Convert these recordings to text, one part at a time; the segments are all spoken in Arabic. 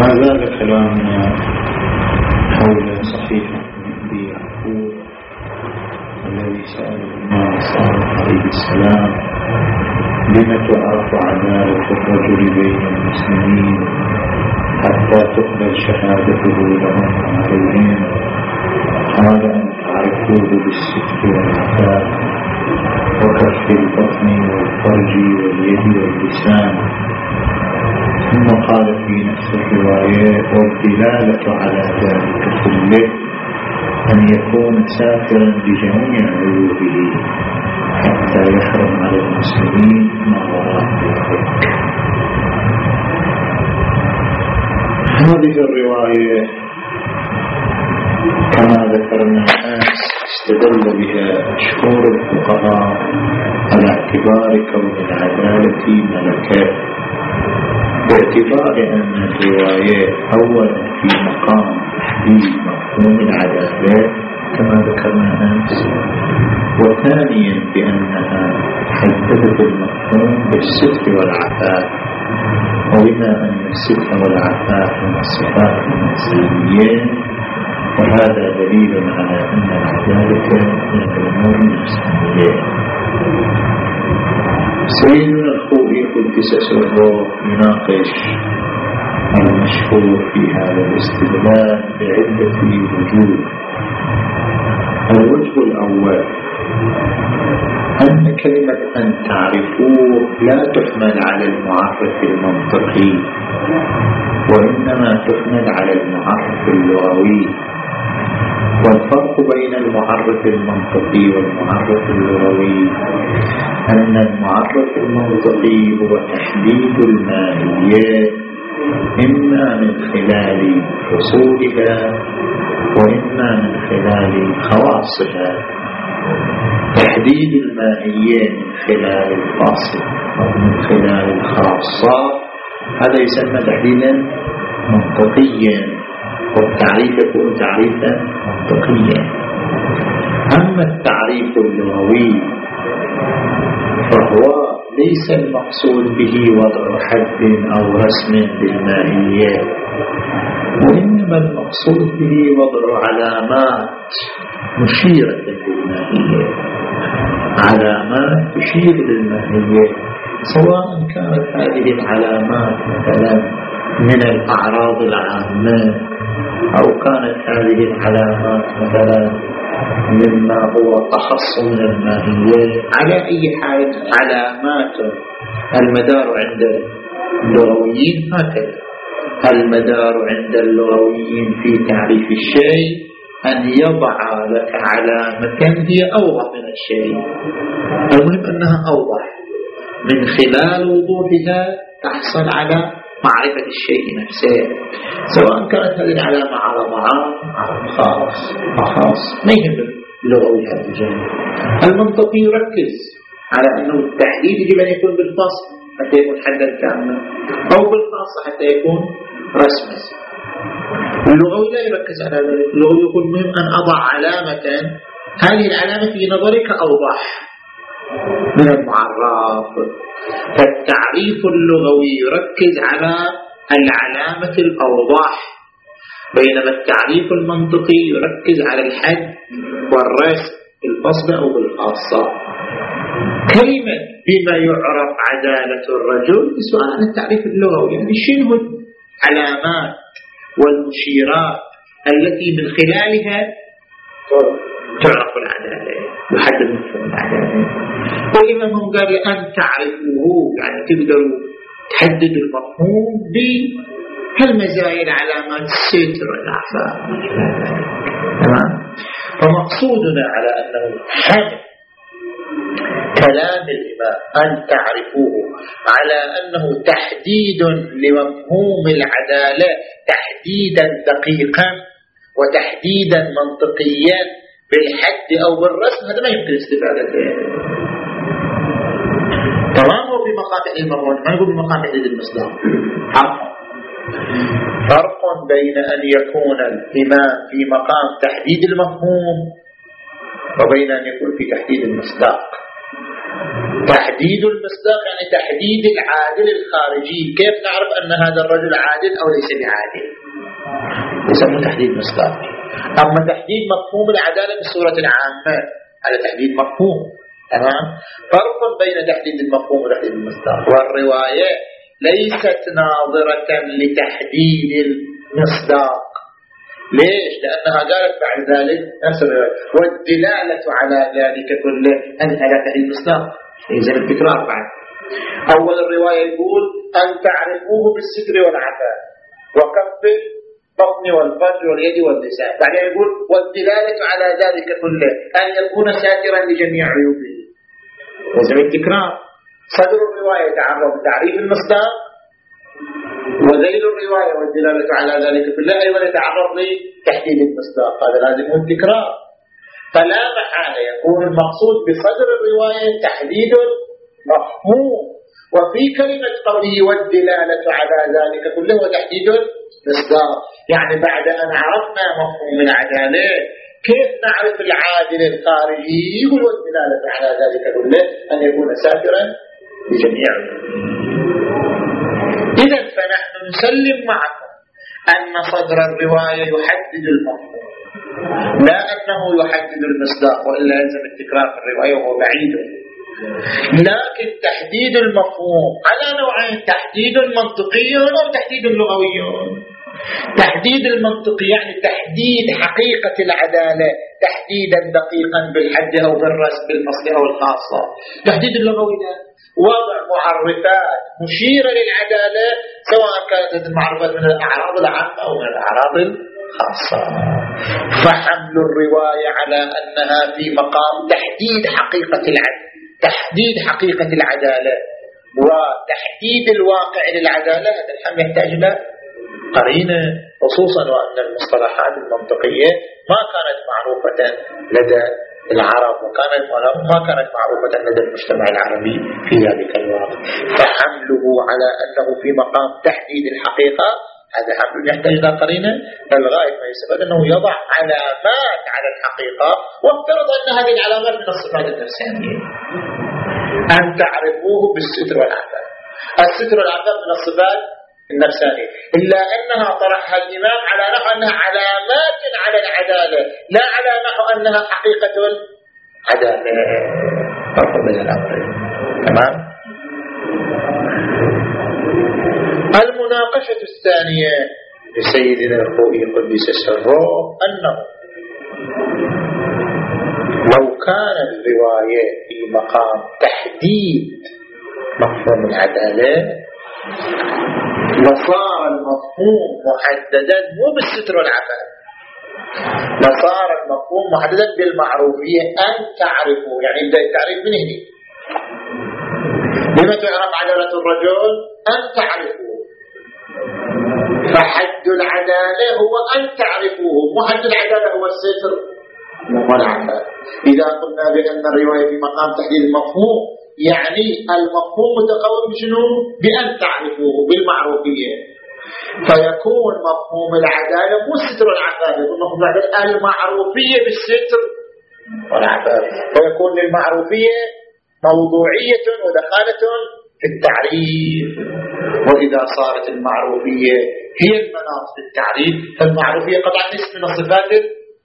ما زال كلامنا حول أبي يعقوب الذي سأله الإمام الصادق عليه السلام بما تعرف عدالة الرجل بين المسلمين حتى تقبل شهادته لهم عليهم؟ قال أن تعرفوه بالستر والعفاف. وكف البطن والفرج واليد واللسان. ثم قال في نفس الرواية والدلالة على ذلك كله أن يكون سافرا بجميع عيوبه حتى يحرم على المسلمين ما وراء ذلك هذه الرواية كما ذكرنا أمس استدل بها مشهور الفقهاء على اعتبار كون العدالة ملكة. باعتبار أن الرواية أولا في مقام تحديد مفهوم العدالة كما ذكرنا أمس وثانيا بأنها حددت المفهوم بالستر والعفاف وبما أن الستر والعفاف من الصفات الإنسانية وهذا دليل على أن العدالة من الأمور الإنسانية سيدنا الخوئي قدس سره يناقش المشهور في هذا الاستدلال بعدة وجوه. الوجه الأول أن كلمة أن تعرفوه لا تحمل على المعرف المنطقي وإنما تحمل على المعرف اللغوي. والفرق بين المعرف المنطقي والمعرف اللغوي أن المعرف المنطقي هو تحديد الماهيات إما من خلال فصولها وإما من خلال خواصها. تحديد الماهية من خلال الفاصل أو من خلال الخاصات هذا يسمى تحديدا منطقيا. والتعريف يكون تعريفا منطقيا أما التعريف اللغوي فهو ليس المقصود به وضع حد أو رسم بالمائيات وإنما المقصود به وضع علامات مشيرة للمائيات علامات تشير للمائيات سواء كانت هذه العلامات مثلا من الأعراض العامة أو كانت هذه العلامات مثلا مما هو أخص من الماهية؟ على أي حال علامات المدار عند اللغويين؟ هكذا. المدار عند اللغويين في تعريف الشيء أن يضع لك علامة هي أوضح من الشيء. المهم أنها أوضح. من خلال وضوحها تحصل على معرفة الشيء نفسه سواء كانت هذه العلامة على طعام على خاص أخاص ما يهم اللغوي هذا الجانب. المنطقي يركز على أنه التحديد يجب أن يكون بالفصل حتى يكون حدا كاملا أو بالخاص حتى يكون رسما. اللغوي لا يركز على ذلك. اللغوي يقول مهم أن أضع علامة. هذه العلامة في نظرك أوضح. من المعرف. فالتعريف اللغوي يركز على العلامة الأوضح بينما التعريف المنطقي يركز على الحد والرسم بالفصل أو بالخاصة كلمة بما يعرف عدالة الرجل سؤال عن التعريف اللغوي يعني شنو العلامات والمشيرات التي من خلالها تعرف العدالة يحدد مفهوم العدالة والإمام هم قال أن تعرفوه يعني تقدروا تحددوا المفهوم بهالمزايا العلامات الستر والعفاء تمام فمقصودنا على أنه حمل كلام الإمام أن تعرفوه على أنه تحديد لمفهوم العدالة تحديدا دقيقا وتحديدا منطقيا بالحد أو بالرسم هذا ما يمكن استفادة تمام هو في تحديد المفهوم ما بمقام تحديد المصداق. فرق بين أن يكون الإمام في مقام تحديد المفهوم وبين أن يكون في تحديد المصداق. تحديد المصداق يعني تحديد العادل الخارجي. كيف نعرف أن هذا الرجل عادل أو ليس بعادل؟ يسمى تحديد مصداق أما تحديد مفهوم العدالة بصورة عامة هذا تحديد مفهوم تمام؟ فرق بين تحديد المفهوم وتحديد المصداق والرواية ليست ناظرة لتحديد المصداق. ليش؟ لأنها قالت بعد ذلك والدلالة على ذلك كله أنها لا تحديد المصداق يلزم التكرار بعد. أول الرواية يقول أن تعرفوه بالستر والعفاف وكف البطن والفرج واليد واللسان. بعدين يقول والدلالة على ذلك كله أن يكون ساترا لجميع عيوبه. يلزم التكرار صدر الرواية يتعرض بتعريف المصدر وذيل الرواية والدلالة على ذلك كله أيضا يتعرض لتحديد المصداق هذا لازم التكرار فلا محالة يكون المقصود بصدر الرواية تحديد مفهوم وفي كلمة قوله والدلالة على ذلك كله وتحديد المصداق يعني بعد أن عرفنا مفهوم العدالة كيف نعرف العادل الخارجي؟ والدلالة على ذلك كله أن يكون سافرا لجميع. إذا فنحن نسلم معكم أن صدر الرواية يحدد المفهوم لا أنه يحدد المصداق وإلا يلزم التكرار في الرواية وهو بعيد. لكن تحديد المفهوم على نوعين تحديد منطقي أو تحديد لغوي تحديد المنطقي يعني تحديد حقيقة العدالة تحديدا دقيقا بالحد أو بالرسم بالفصل أو الخاصة. تحديد اللغوي وضع معرفات مشيرة للعدالة سواء كانت المعرفات من الأعراض العامة أو من الأعراض الخاصة. فحمل الرواية على أنها في مقام تحديد حقيقة العدل. تحديد حقيقة العدالة. وتحديد الواقع للعدالة هذا الحمل يحتاج إلى قرينة خصوصا وأن المصطلحات المنطقية ما كانت معروفة لدى العرب وكانت ما كانت معروفة لدى المجتمع العربي في ذلك الوقت. فحمله على أنه في مقام تحديد الحقيقة هذا حمل يحتاج إلى قرينة الغاية ما يستفاد أنه يضع علامات على الحقيقة وافترض أن هذه العلامات من الصفات النفسانية أن تعرفوه بالستر والعفاف الستر والعفاف من الصفات النفسانية إلا أنها طرحها الإمام على نحو أنها علامات على العدالة لا على نحو أنها حقيقة العدالة فرق بين الأمرين تمام؟ المناقشة الثانية لسيدنا الخوئي قدس سره أنه لو كان الرواية في مقام تحديد مفهوم العدالة لصار المفهوم محددا مو بالستر والعفاف لصار المفهوم محددا بالمعروفية أن تعرفوا. يعني يبدأ التعريف من هنا. لما تعرف عدالة الرجل؟ أن تعرفوا فحد العدالة هو أن تعرفوه. محد العدالة هو الستر. إذا قلنا بأن الرواية في مقام تحديد المفهوم يعني المفهوم متقوم شنو بأن تعرفوه بالمعروفية. فيكون مفهوم العدالة مو ستر العفاف يكون مفهوم العدالة المعروفية بالستر والعفاف فيكون للمعروفية موضوعية ودخالة في التعريف. وإذا صارت المعروفية هي المناط في التعريف فالمعروفية قطعا اسم من الصفات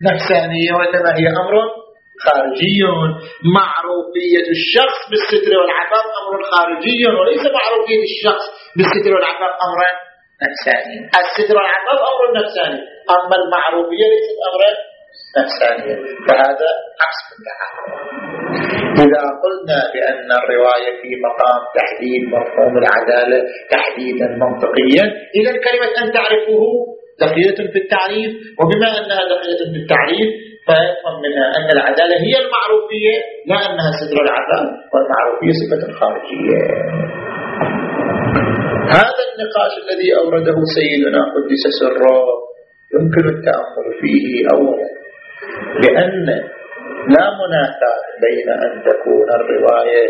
النفسانية وإنما هي أمر خارجي. معروفية الشخص بالستر والعفاف أمر خارجي وليس معروفية الشخص بالستر والعفاف أمرا نفساني. الستر والعفاف أمر نفساني أما المعروفية ليست أمرا نفسانيا فهذا عكس التعارض إذا قلنا بأن الرواية في مقام تحديد مفهوم العدالة تحديدا منطقيا إذا كلمة أن تعرفه دقيقة في التعريف وبما أنها دقيقة في التعريف فيفهم منها أن العدالة هي المعروفية لا أنها ستر العدالة والمعروفية صفة خارجية هذا النقاش الذي أورده سيدنا قدس سره يمكن التأمل فيه أولا لأن لا منافاة بين أن تكون الرواية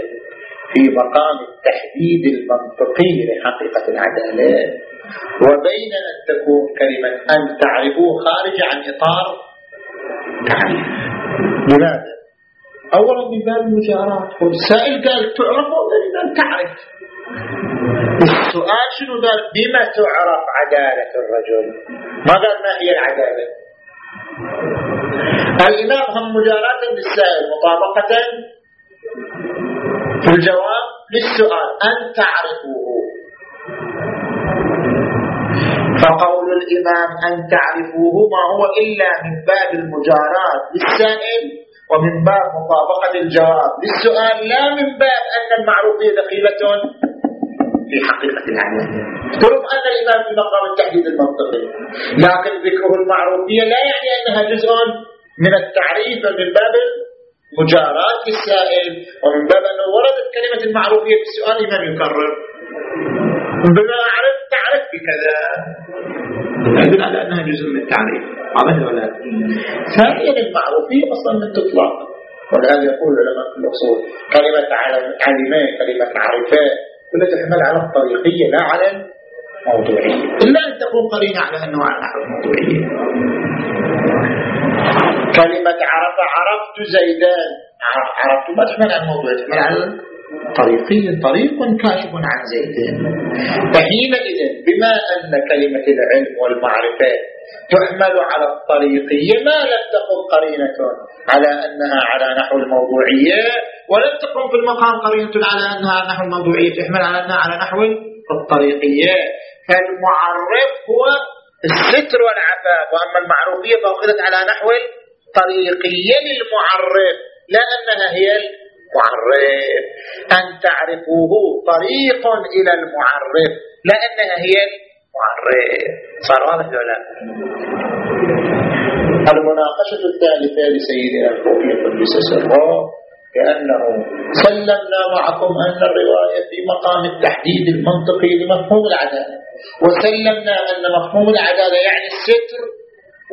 في مقام التحديد المنطقي لحقيقة العدالة. وبين أن تكون كلمة أن تعرفوه خارج عن إطار تعريف لماذا؟ أولا من باب المجارات والسائل قال تعرف ولا قال تعرف؟ السؤال شنو قال؟ بما تعرف عدالة الرجل؟ ما قال ما هي العدالة؟ الإمام هم مجاراة للسائل مطابقة في الجواب للسؤال أن تعرفوه. فقول الإمام أن تعرفوه ما هو إلا من باب المجاراة للسائل ومن باب مطابقة الجواب. للسؤال لا من باب أن المعروفية دخيلة في حقيقة العمل. ترم أن الإمام في مقام التحديد المنطقي. لكن ذكره المعروفية لا يعني أنها جزء من التعريف من باب مجاراة السائل ومن باب أنه وردت كلمة المعروفية في السؤال من يكرر. بما عرفت تعرف بكذا. يدل على أنها جزء من التعريف. واضح ولا ثانيا المعروفية أصلا من تطلق ولهذا يقول علماء الأصول كلمة علماء كلمة عرفاء كلها تحمل على الطريقية لا على الموضوعية. إلا أن تكون قرينة على أنه على الموضوعية. كلمة عرف عرفت زيدان. عرفت ما تحمل على الموضوع تحمل على طريقي طريق كاشف عن زيدان فحينئذ بما أن كلمة العلم والمعرفة تحمل على الطريقية ما لم تكن قرينة على أنها على نحو الموضوعية ولم تكن في المقام قرينة على أنها على نحو الموضوعية تحمل على أنها على نحو الطريقية. فالمعرف هو الستر والعفاف وأما المعروفية فأخذت على نحو الطريقية للمعرف لا أنها هي المعرف. أن تعرفوه طريق إلى المعرف لا أنها هي المعرف صار واضح ولا المناقشة الثالثة لسيدنا الكوفي قدس سره كأنه سلمنا معكم أن الرواية في مقام التحديد المنطقي لمفهوم العدالة. وسلمنا أن مفهوم العدالة يعني الستر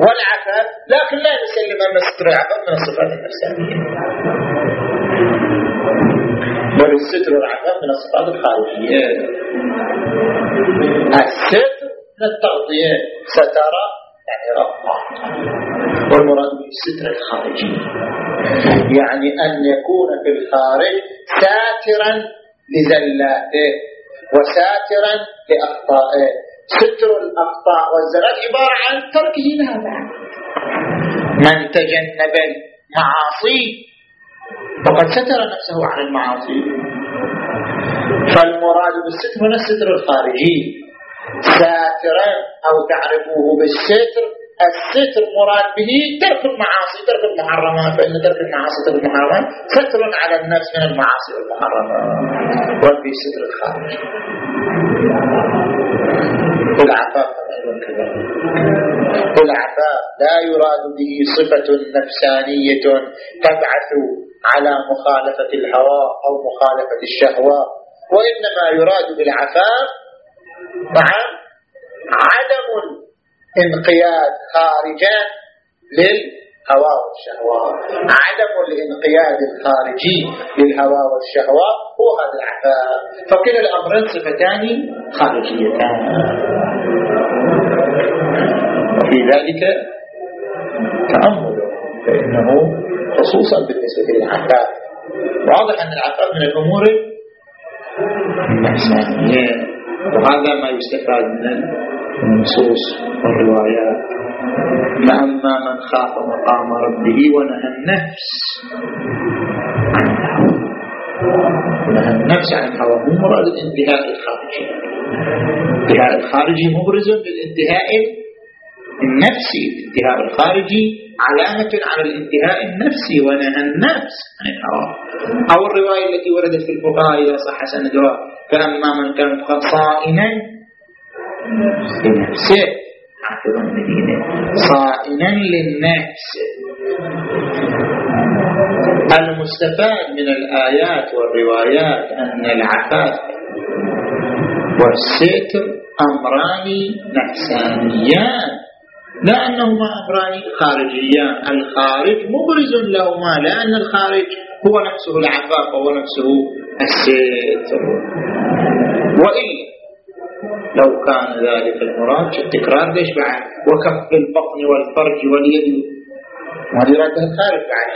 والعفاف لكن لا نسلم أن الستر والعفاف من الصفات النفسانية بل الستر والعفاف من الصفات الخارجية. الستر من التغطية ستر يعني رفع والمراد بالستر الخارجي. يعني أن يكون في الخارج ساترا لزلاته وساترا لأخطائه. ستر الأخطاء والزلات عبارة عن تركه لها من تجنب المعاصي فقد ستر نفسه عن المعاصي. فالمراد بالستر هنا الستر الخارجي ساترا أو تعرفوه بالستر الستر مراد به ترك المعاصي ترك المحرمات فإن ترك المعاصي ترك المحرمات ستر على النفس من المعاصي والمحرمات. وفي ستر الخارج العفاف العفاف لا يراد به صفة نفسانية تبعث على مخالفة الهوى أو مخالفة الشهوة وإنما يراد بالعفاف نعم عدم الانقياد خارجا للهوى والشهوات عدم الانقياد الخارجي للهوى والشهوات هو هذا العفاف. فكلا الأمرين صفتان خارجيتان. وفي ذلك تأمل. فإنه خصوصا بالنسبة للعفاف واضح أن العفاف من الأمور النفسانية وهذا ما يستفاد من النصوص والروايات. فأما من خاف مقام ربه ونهى النفس نهى النفس عن الهوى هو مراد الانتهاء الخارجي. الانتهاء الخارجي مبرز للانتهاء النفسي الانتهاء الخارجي علامة على الانتهاء النفسي ونهى النفس عن الهوى أو الرواية التي وردت في الفقهاء إذا صح سندها فأما من كان صائنا لنفسه. حافظ المدينة صائنا للنفس. المستفاد من الآيات والروايات أن العفاف والستر أمران نفسانيان. لا أنهما أمران خارجيان الخارج مبرز لهما لأن الخارج هو نفسه العفاف وهو نفسه الستر وإلا لو كان ذلك المراد التكرار؟ ليش بعد؟ وكف البطن والفرج واليد. هذه رد الخارج بعد.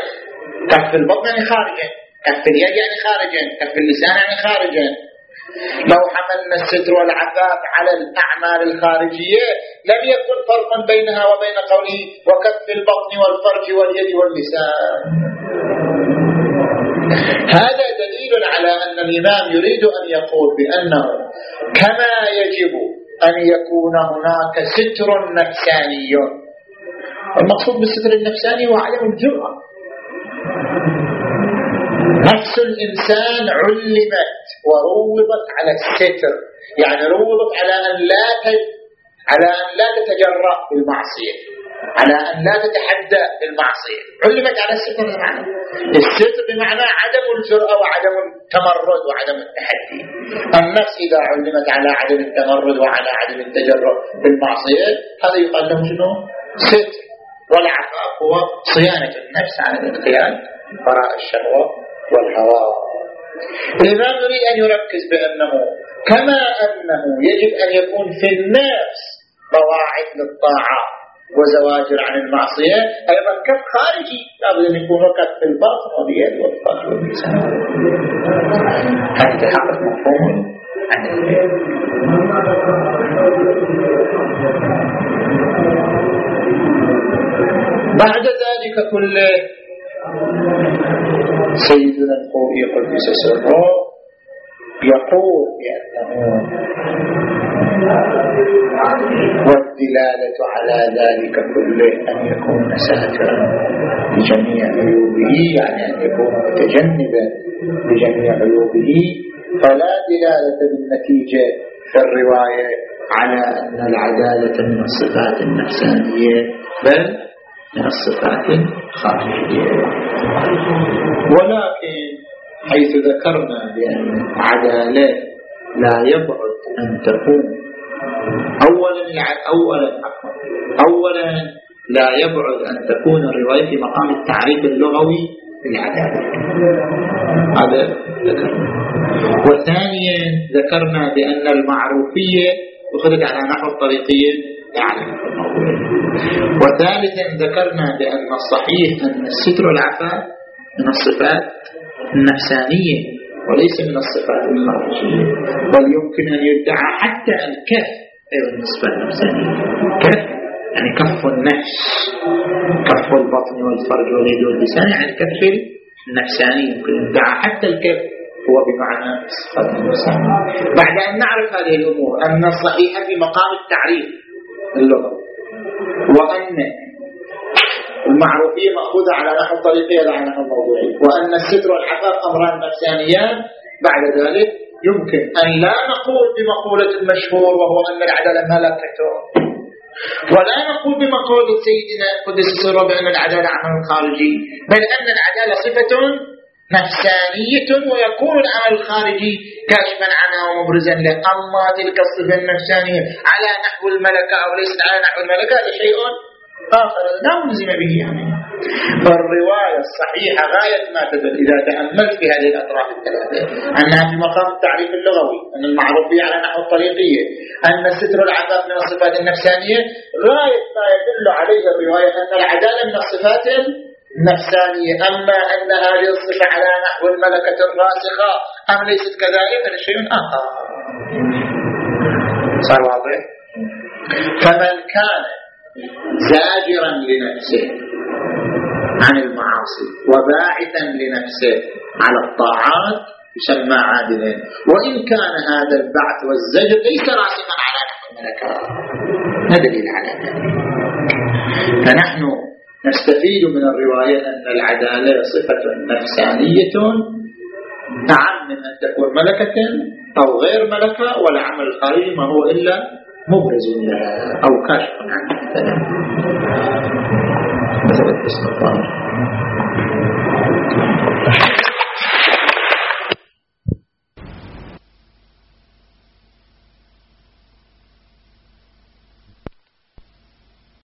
كف البطن يعني خارجا كف اليد يعني خارجا كف اللسان يعني خارجا لو حملنا الستر والعفاف على الأعمال الخارجية لم يكن فرقا بينها وبين قوله وكف البطن والفرج واليد واللسان هذا دليل على أن الإمام يريد أن يقول بأنه كما يجب أن يكون هناك ستر نفساني. المقصود بالستر النفساني هو عدم الجرأة. نفس الإنسان علمت وروضت على الستر. يعني روضت على أن لا على أن لا تتجرأ بالمعصية. على أن لا تتحدى بالمعصية. علمت على الستر بمعنى. الستر بمعنى عدم الجرأة وعدم التمرد وعدم التحدي. النفس إذا علمت على عدم التمرد وعلى عدم التجرؤ بالمعصية هذا يقال له شنو؟ ستر. والعفاف هو صيانة النفس عن الانقياد وراء الشهوة. والهوى الإمام يريد أن يركز بأنه كما أنه يجب أن يكون في النفس قواعد للطاعة وزواجر عن المعصية. أيضا كف خارجي لابد أن يكون كف في الباطن واليد والفرج واللسان هذا تحقق مفهوم عن بعد ذلك كله سيدنا الخوئي قدس سره يقول بأنه والدلالة على ذلك كله أن يكون ساترا لجميع عيوبه يعني أن يكون متجنبا لجميع عيوبه. فلا دلالة بالنتيجة في الرواية على أن العدالة من الصفات النفسانية بل من الصفات الخارجية ولكن حيث ذكرنا بأن العدالة لا يبعد أن تكون. أولا أولا أولا لا يبعد أن تكون الرواية في مقام التعريف اللغوي للعدالة. هذا ذكرنا. وثانيا ذكرنا بأن المعروفية أخذت على نحو الطريقية. وثالثا ذكرنا بأن الصحيح أن الستر والعفاف من الصفات النفسانية وليس من الصفات الخارجية بل يمكن أن يدعى حتى الكف أيضا من الصفات النفسانية. كف يعني كف النفس كف البطن والفرج واليد واللسان يعني الكف النفساني يمكن أن يدعى حتى الكف هو بمعنى الصفات النفسانية. بعد أن نعرف هذه الأمور أن الصحيح في مقام التعريف. اللغوي وأن المعروفية مأخوذة على نحو الطريقية لا على نحو الموضوعي وأن الستر والعفاف أمران نفسانيان. بعد ذلك يمكن أن لا نقول بمقولة المشهور وهو أن العدالة ملكة ولا نقول بمقولة سيدنا قدس سره بأن العدالة عمل خارجي بل أن العدالة صفة نفسانية ويكون العمل الخارجي كاشفا عنها ومبرزا له. أما تلك الصفة النفسانية على نحو الملكة أو ليست على نحو الملكة هذا شيء آخر. لا ملزم به يعني. فالرواية الصحيحة غاية ما تدل. إذا تأملت في هذه الأطراف الثلاثة أنها في مقام التعريف اللغوي أن المعروف به على نحو الطريقية أن الستر العذاب من الصفات النفسانية غاية ما يدل عليه الرواية أن العدالة من الصفات النفسانية أما أن هذه الصفة على نحو الملكة الراسخة أم ليست كذلك؟ هذا شيء آخر. صار واضح؟ فمن كان زاجرا لنفسه عن المعاصي وباعثا لنفسه على الطاعات يسمى عادلا. وإن كان هذا البعث والزجر ليس راسخا على نحو الملكات ما دليل على ذلك؟ فنحن نستفيد من الرواية أن العدالة صفة نفسانية أعم من أن تكون ملكة أو غير ملكة والعمل الخارجي ما هو إلا مبرز لها أو كاشف عنها. مثلا اسم